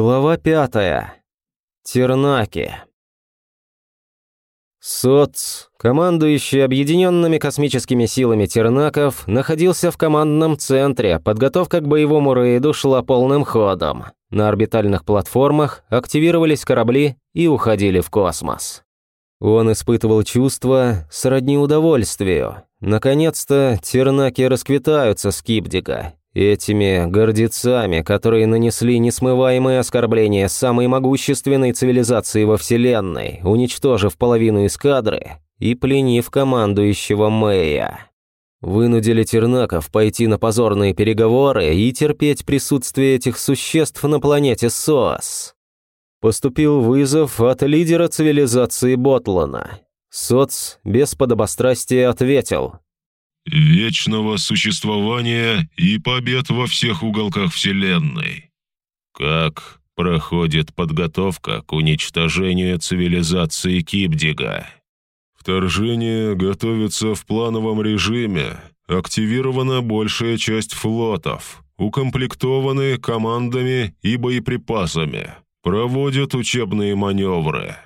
Глава пятая. Тернаки. СОЦ, командующий объединенными космическими силами Тернаков, находился в командном центре, подготовка к боевому рейду шла полным ходом. На орбитальных платформах активировались корабли и уходили в космос. Он испытывал чувство сродни удовольствию. Наконец-то Тернаки расквитаются с Кипдига, Этими гордецами, которые нанесли несмываемые оскорбления самой могущественной цивилизации во Вселенной, уничтожив половину эскадры и пленив командующего Мэя. Вынудили Тернаков пойти на позорные переговоры и терпеть присутствие этих существ на планете СОС. Поступил вызов от лидера цивилизации Ботлана. Соц без подобострастия ответил – вечного существования и побед во всех уголках Вселенной. Как проходит подготовка к уничтожению цивилизации Кипдига? Вторжение готовится в плановом режиме. Активирована большая часть флотов. Укомплектованы командами и боеприпасами. Проводят учебные маневры.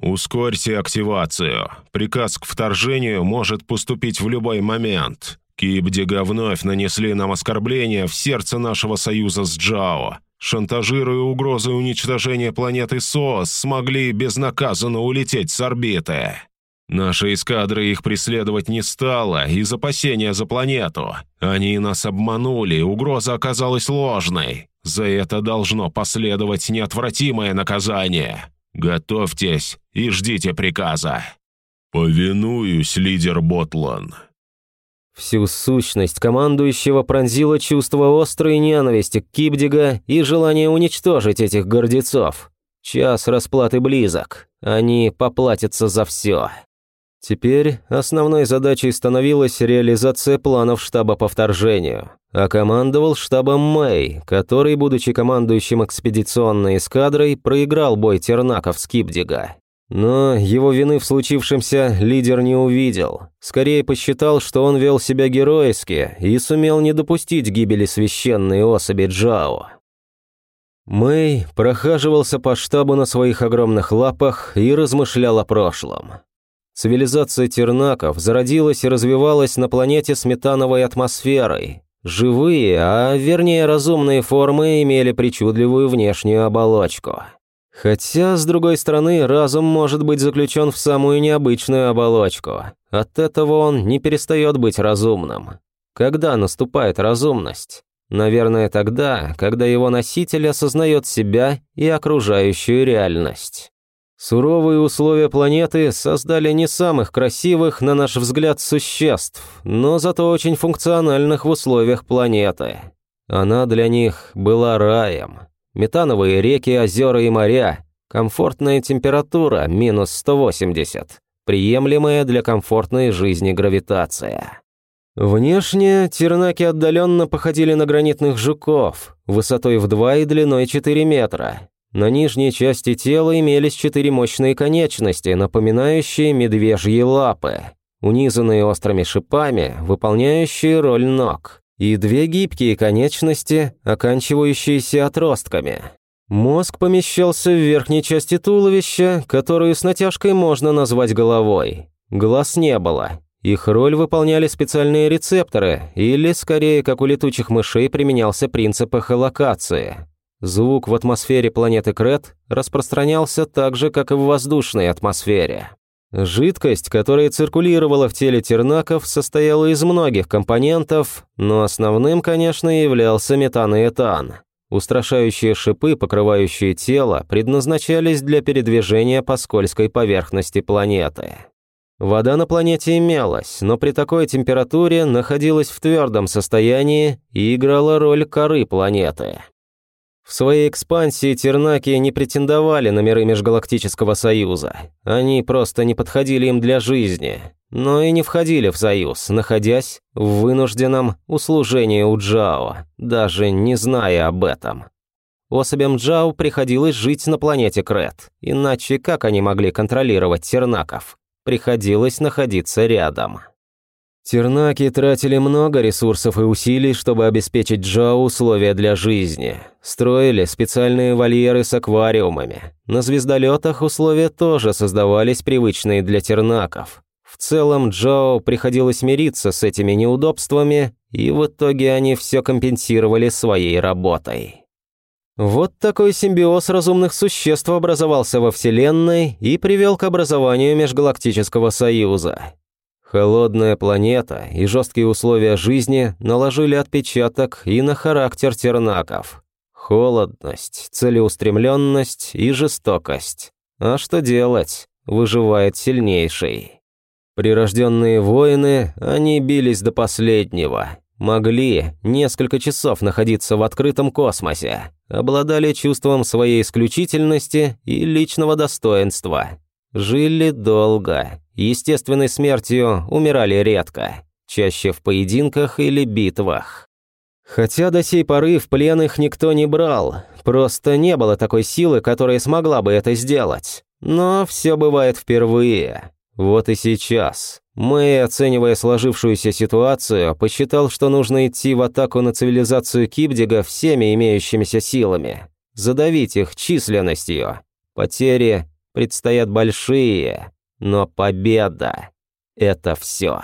«Ускорьте активацию. Приказ к вторжению может поступить в любой момент. Кибдига вновь нанесли нам оскорбление в сердце нашего союза с Джао. Шантажируя угрозой уничтожения планеты СОС, смогли безнаказанно улететь с орбиты. Наша эскадра их преследовать не стала из опасения за планету. Они нас обманули, угроза оказалась ложной. За это должно последовать неотвратимое наказание. Готовьтесь и ждите приказа». «Повинуюсь, лидер Ботлан». Всю сущность командующего пронзило чувство острой ненависти к Кипдига и желание уничтожить этих гордецов. Час расплаты близок, они поплатятся за все. Теперь основной задачей становилась реализация планов штаба по вторжению, а командовал штабом Мэй, который, будучи командующим экспедиционной эскадрой, проиграл бой Тернаков с Кипдига. Но его вины в случившемся лидер не увидел. Скорее посчитал, что он вел себя геройски и сумел не допустить гибели священной особи Джао. Мэй прохаживался по штабу на своих огромных лапах и размышлял о прошлом. Цивилизация тернаков зародилась и развивалась на планете с метановой атмосферой. Живые, а вернее разумные формы имели причудливую внешнюю оболочку. Хотя, с другой стороны, разум может быть заключен в самую необычную оболочку. От этого он не перестает быть разумным. Когда наступает разумность? Наверное, тогда, когда его носитель осознает себя и окружающую реальность. Суровые условия планеты создали не самых красивых, на наш взгляд, существ, но зато очень функциональных в условиях планеты. Она для них была раем. Метановые реки, озера и моря, комфортная температура минус 180, приемлемая для комфортной жизни гравитация. Внешне тернаки отдаленно походили на гранитных жуков, высотой в 2 и длиной 4 метра, на нижней части тела имелись четыре мощные конечности, напоминающие медвежьи лапы, унизанные острыми шипами, выполняющие роль ног, и две гибкие конечности, оканчивающиеся отростками. Мозг помещался в верхней части туловища, которую с натяжкой можно назвать головой. Глаз не было. Их роль выполняли специальные рецепторы, или, скорее, как у летучих мышей, применялся принцип эхолокации. Звук в атмосфере планеты Крет распространялся так же, как и в воздушной атмосфере. Жидкость, которая циркулировала в теле тернаков, состояла из многих компонентов, но основным, конечно, являлся метан и этан. Устрашающие шипы, покрывающие тело, предназначались для передвижения по скользкой поверхности планеты. Вода на планете имелась, но при такой температуре находилась в твердом состоянии и играла роль коры планеты. В своей экспансии тернаки не претендовали на миры Межгалактического Союза. Они просто не подходили им для жизни, но и не входили в Союз, находясь в вынужденном услужении у Джао, даже не зная об этом. Особям Джао приходилось жить на планете Крет, иначе как они могли контролировать тернаков? Приходилось находиться рядом. Тернаки тратили много ресурсов и усилий, чтобы обеспечить Джоу условия для жизни. Строили специальные вольеры с аквариумами. На звездолетах условия тоже создавались привычные для тернаков. В целом Джоу приходилось мириться с этими неудобствами, и в итоге они все компенсировали своей работой. Вот такой симбиоз разумных существ образовался во Вселенной и привел к образованию Межгалактического Союза. Холодная планета и жесткие условия жизни наложили отпечаток и на характер тернаков. Холодность, целеустремленность и жестокость. А что делать? Выживает сильнейший. Прирожденные воины, они бились до последнего. Могли несколько часов находиться в открытом космосе. Обладали чувством своей исключительности и личного достоинства. Жили долго, естественной смертью умирали редко, чаще в поединках или битвах. Хотя до сей поры в плен их никто не брал, просто не было такой силы, которая смогла бы это сделать. Но все бывает впервые. Вот и сейчас. Мэй, оценивая сложившуюся ситуацию, посчитал, что нужно идти в атаку на цивилизацию Кибдига всеми имеющимися силами, задавить их численностью. Потери предстоят большие, но победа — это все.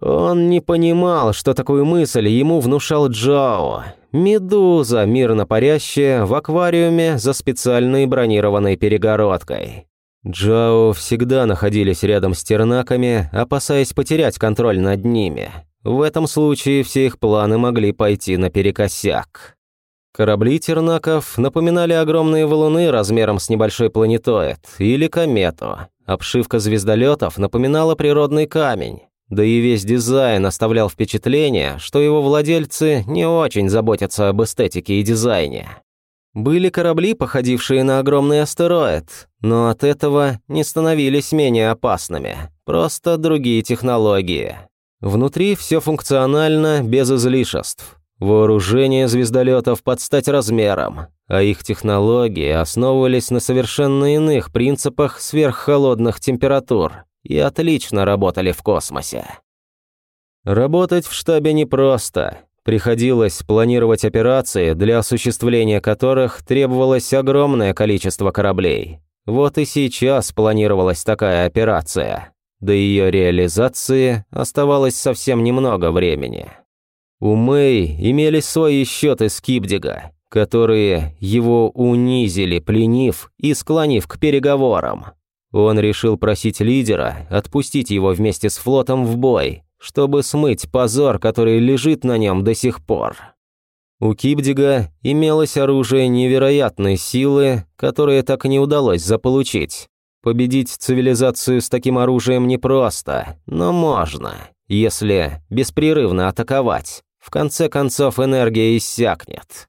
Он не понимал, что такую мысль ему внушал Джао. Медуза, мирно парящая в аквариуме за специальной бронированной перегородкой. Джао всегда находились рядом с тернаками, опасаясь потерять контроль над ними. В этом случае все их планы могли пойти наперекосяк. Корабли тернаков напоминали огромные валуны размером с небольшой планетоид или комету. Обшивка звездолетов напоминала природный камень. Да и весь дизайн оставлял впечатление, что его владельцы не очень заботятся об эстетике и дизайне. Были корабли, походившие на огромный астероид, но от этого не становились менее опасными, просто другие технологии. Внутри все функционально, без излишеств. Вооружение звездолетов под стать размером, а их технологии основывались на совершенно иных принципах сверххолодных температур и отлично работали в космосе. Работать в штабе непросто. Приходилось планировать операции, для осуществления которых требовалось огромное количество кораблей. Вот и сейчас планировалась такая операция. До ее реализации оставалось совсем немного времени. У Мэй имелись свои счеты с Кипдига, которые его унизили, пленив и склонив к переговорам. Он решил просить лидера отпустить его вместе с флотом в бой, чтобы смыть позор, который лежит на нем до сих пор. У Кипдига имелось оружие невероятной силы, которое так и не удалось заполучить. Победить цивилизацию с таким оружием непросто, но можно, если беспрерывно атаковать. В конце концов, энергия иссякнет.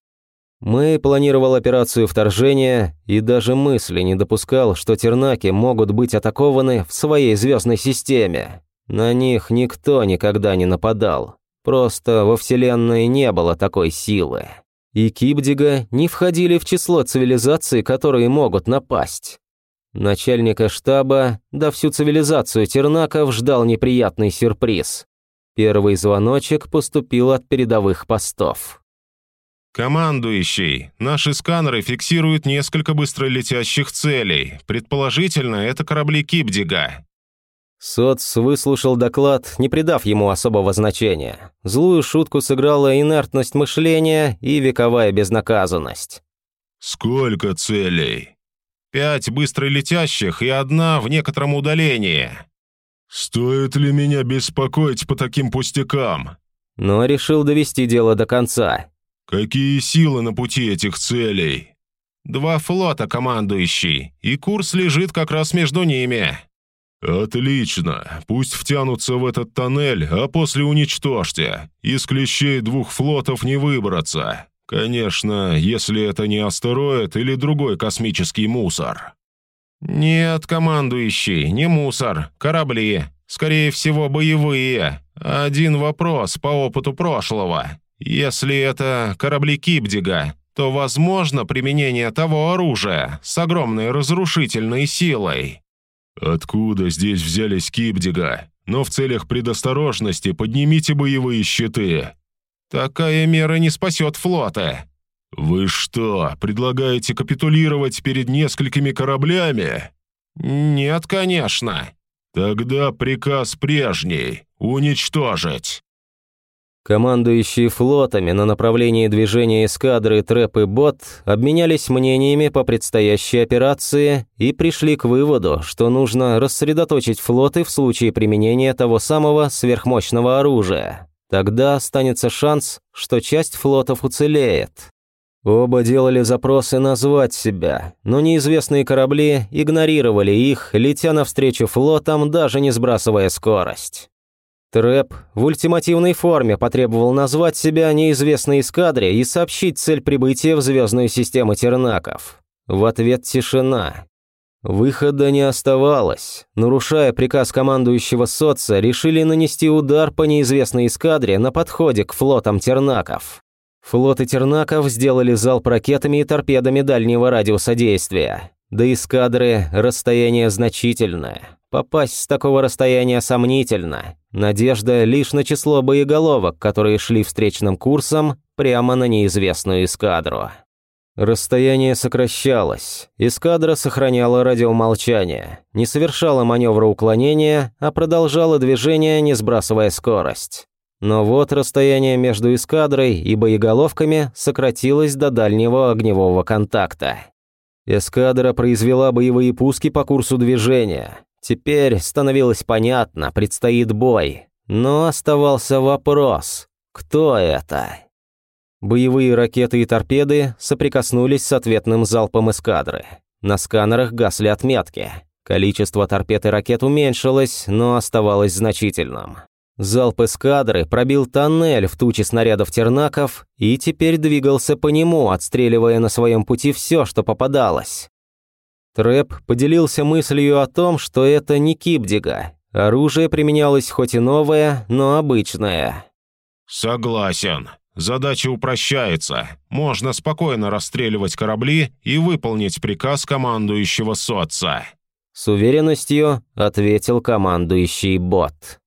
Мэй планировал операцию вторжения и даже мысли не допускал, что тернаки могут быть атакованы в своей звездной системе. На них никто никогда не нападал. Просто во Вселенной не было такой силы. И Кипдига не входили в число цивилизаций, которые могут напасть. Начальника штаба, да всю цивилизацию тернаков ждал неприятный сюрприз. Первый звоночек поступил от передовых постов. «Командующий, наши сканеры фиксируют несколько быстролетящих целей. Предположительно, это корабли Кипдига». Соц выслушал доклад, не придав ему особого значения. Злую шутку сыграла инертность мышления и вековая безнаказанность. «Сколько целей?» «Пять быстролетящих и одна в некотором удалении». «Стоит ли меня беспокоить по таким пустякам?» Но решил довести дело до конца. «Какие силы на пути этих целей?» «Два флота, командующий, и курс лежит как раз между ними». «Отлично. Пусть втянутся в этот тоннель, а после уничтожьте. Из клещей двух флотов не выбраться. Конечно, если это не астероид или другой космический мусор». «Нет, командующий, не мусор, корабли. Скорее всего, боевые. Один вопрос по опыту прошлого. Если это корабли Кипдига, то возможно применение того оружия с огромной разрушительной силой». «Откуда здесь взялись Кипдига? но в целях предосторожности поднимите боевые щиты». «Такая мера не спасет флота». «Вы что, предлагаете капитулировать перед несколькими кораблями?» «Нет, конечно». «Тогда приказ прежний — уничтожить». Командующие флотами на направлении движения эскадры Трэп и Бот обменялись мнениями по предстоящей операции и пришли к выводу, что нужно рассредоточить флоты в случае применения того самого сверхмощного оружия. Тогда останется шанс, что часть флотов уцелеет. Оба делали запросы назвать себя, но неизвестные корабли игнорировали их, летя навстречу флотам, даже не сбрасывая скорость. Трэп в ультимативной форме потребовал назвать себя неизвестной эскадре и сообщить цель прибытия в звездную систему Тернаков. В ответ тишина. Выхода не оставалось. Нарушая приказ командующего соца, решили нанести удар по неизвестной эскадре на подходе к флотам Тернаков. Флоты Тернаков сделали залп ракетами и торпедами дальнего радиуса действия. До эскадры расстояние значительное. Попасть с такого расстояния сомнительно. Надежда лишь на число боеголовок, которые шли встречным курсом прямо на неизвестную эскадру. Расстояние сокращалось. Эскадра сохраняла радиомолчание, не совершала маневра уклонения, а продолжала движение, не сбрасывая скорость. Но вот расстояние между эскадрой и боеголовками сократилось до дальнего огневого контакта. Эскадра произвела боевые пуски по курсу движения. Теперь становилось понятно, предстоит бой. Но оставался вопрос, кто это? Боевые ракеты и торпеды соприкоснулись с ответным залпом эскадры. На сканерах гасли отметки. Количество торпед и ракет уменьшилось, но оставалось значительным. Залп эскадры пробил тоннель в туче снарядов тернаков и теперь двигался по нему, отстреливая на своем пути все, что попадалось. Трэп поделился мыслью о том, что это не кипдига. Оружие применялось хоть и новое, но обычное. «Согласен. Задача упрощается. Можно спокойно расстреливать корабли и выполнить приказ командующего соца». С уверенностью ответил командующий бот.